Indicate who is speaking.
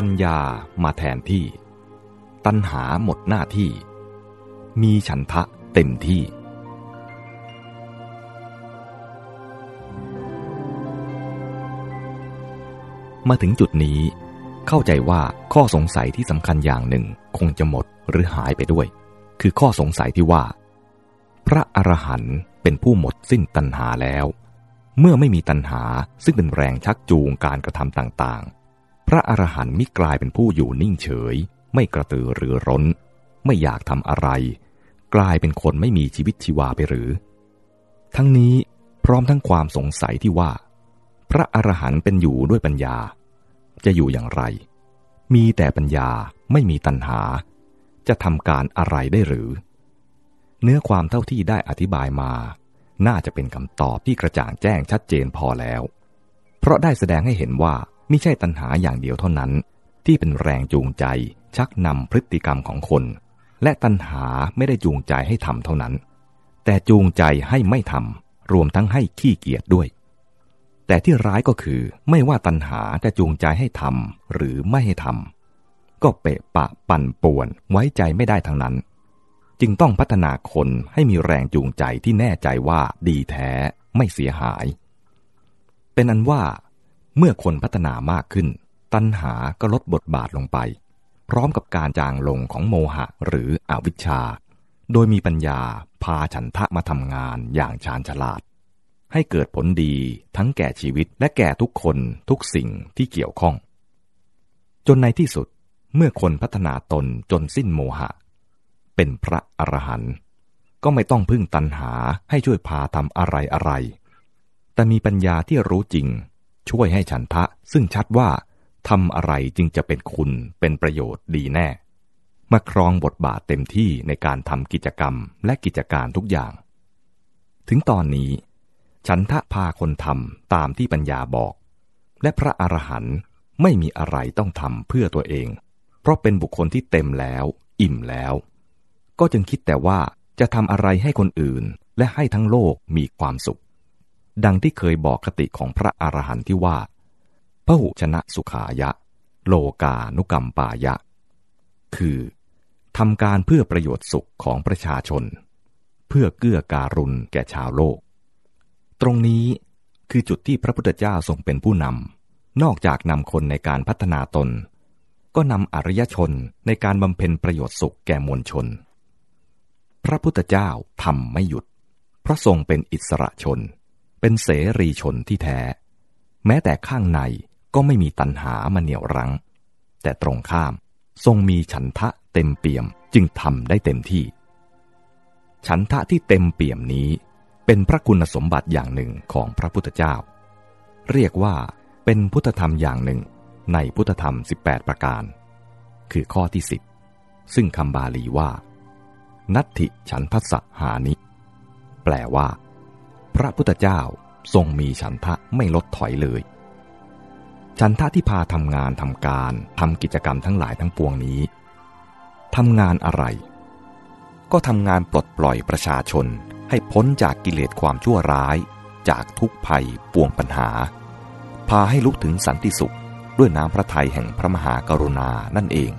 Speaker 1: ปัญญามาแทนที่ ตัณหาหมดหน้าที่ มีฉันทะเต็มที่ มาถึงจุดนี้ เข้าใจว่าข้อสงสัยที่สำคัญอย่างหนึ่งคงจะหมดหรือหายไปด้วย คือข้อสงสัยที่ว่า พระอรหันต์เป็นผู้หมดสิ้นตัณหาแล้ว เมื่อไม่มีตัณหาซึ่งเป็นแรงชักจูงการกระทำต่างๆ พระอรหันต์มิกลายเป็นผู้อยู่นิ่งเฉย ไม่กระตือรือร้น ไม่อยากทำอะไร กลายเป็นคนไม่มีชีวิตชีวาไปหรือ ทั้งนี้พร้อมทั้งความสงสัยที่ว่า พระอรหันต์เป็นอยู่ด้วยปัญญา จะอยู่อย่างไร มีแต่ปัญญาไม่มีตัณหา จะทำการอะไรได้หรือ เนื้อความเท่าที่ได้อธิบายมา น่าจะเป็นคำตอบที่กระจ่างแจ้งชัดเจนพอแล้ว เพราะได้แสดงให้เห็นว่า ไม่ใช่ตัณหาอย่างเดียวเท่านั้น ที่เป็นแรงจูงใจ ชักนำพฤติกรรมของคน และตัณหาไม่ได้จูงใจให้ทำเท่านั้น แต่จูงใจให้ไม่ทำรวมทั้งให้ขี้เกียจด้วย แต่ที่ร้ายก็คือไม่ว่าตัณหาจะจูงใจให้ทำหรือไม่ให้ทำก็เปะปะปั่นป่วนไว้ใจไม่ได้ทั้งนั้น จึงต้องพัฒนาคนให้มีแรงจูงใจที่แน่ใจว่าดีแท้ไม่เสียหายเป็นอันว่า เมื่อคนพัฒนามากขึ้น ตัณหาก็ลดบทบาทลงไป พร้อมกับการจางลงของโมหะหรืออวิชชา โดยมีปัญญาพาฉันทะมาทำงานอย่างชาญฉลาด ให้เกิดผลดีทั้งแก่ชีวิตและแก่ทุกคนทุกสิ่งที่เกี่ยวข้อง จนในที่สุดเมื่อคนพัฒนาตนจนสิ้นโมหะ เป็นพระอรหันต์ก็ไม่ต้องพึ่งตัณหาให้ช่วยพาทำอะไรอะไร แต่มีปัญญาที่รู้จริง ช่วยให้ฉันทะซึ่งชัดว่าทำอะไรจึงจะเป็นคุณเป็นประโยชน์ดีแน่ มาครองบทบาทเต็มที่ในการทำกิจกรรมและกิจการทุกอย่าง ถึงตอนนี้ ฉันทะพาคนทำตามที่ปัญญาบอก และพระอรหันต์ไม่มีอะไรต้องทำเพื่อตัวเอง เพราะเป็นบุคคลที่เต็มแล้ว อิ่มแล้ว ก็จึงคิดแต่ว่าจะทำอะไรให้คนอื่นและให้ทั้งโลกมีความสุข ดังที่เคยบอกคติของพระอรหันต์ที่ว่าพระหุชนะสุขายะ โลกานุกรรมปายะ คือทำการเพื่อประโยชน์สุขของประชาชน เพื่อเกื้อการุณแก่ชาวโลก ตรงนี้คือจุดที่พระพุทธเจ้าทรงเป็นผู้นำ นอกจากนำคนในการพัฒนาตน ก็นำอริยชนในการบำเพ็ญประโยชน์สุขแก่มวลชน พระพุทธเจ้าทำไม่หยุดเพราะทรงเป็นอิสระชน เป็นเสรีชนที่แท้ แม้แต่ข้างในก็ไม่มีตัณหามาเหนี่ยวรั้ง แต่ตรงข้ามทรงมีฉันทะเต็มเปี่ยมจึงทำได้เต็มที่ ฉันทะที่เต็มเปี่ยมนี้ เป็นพระคุณสมบัติอย่างหนึ่งของพระพุทธเจ้า เรียกว่าเป็นพุทธธรรมอย่างหนึ่งในพุทธธรรม 18 ประการ คือข้อที่ 10 ซึ่งคำบาลีว่า นัตถิฉันทัสสหานิ แปลว่า พระพุทธเจ้าทรงมีฉันทะไม่ลดถอยเลย ฉันทะที่พาทำงานทำการทำกิจกรรมทั้งหลายทั้งปวงนี้ทำงานอะไร ก็ทำงานปลดปล่อยประชาชนให้พ้นจากกิเลสความชั่วร้าย จากทุกภัยปวงปัญหา พาให้ลุกถึงสันติสุขด้วยน้ำพระทัยแห่งพระมหากรุณานั่นเอง